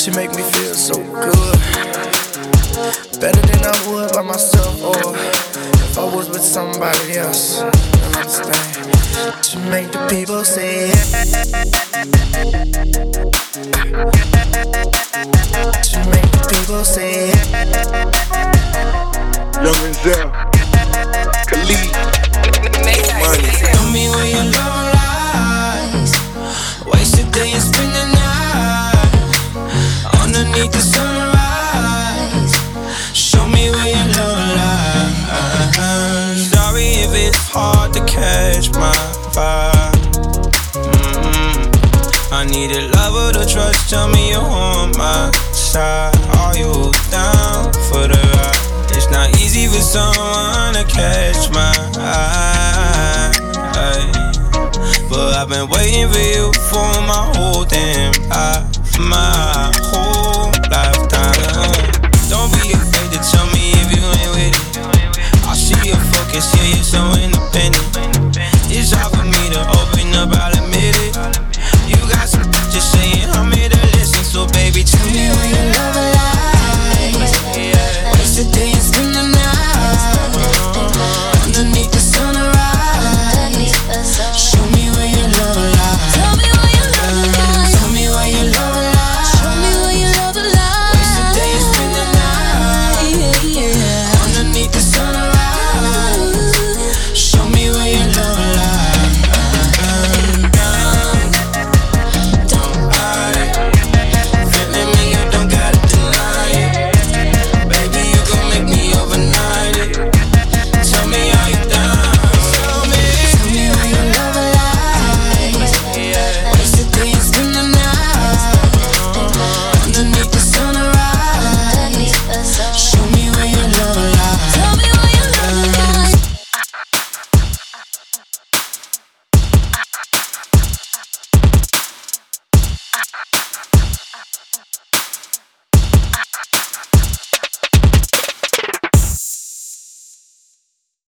She make me feel so good. Better than I would by myself, or if I was with somebody else. Understand? To make the people say yeah. To make the people say yeah. Young and underneath the sunrise. Show me where your love lies. Sorry if it's hard to catch my vibe. Mm-mm. I need a lover to trust. Tell me you're on my side. Are you down for the ride? It's not easy for someone to catch my eye. But I've been waiting for you for my whole damn life. My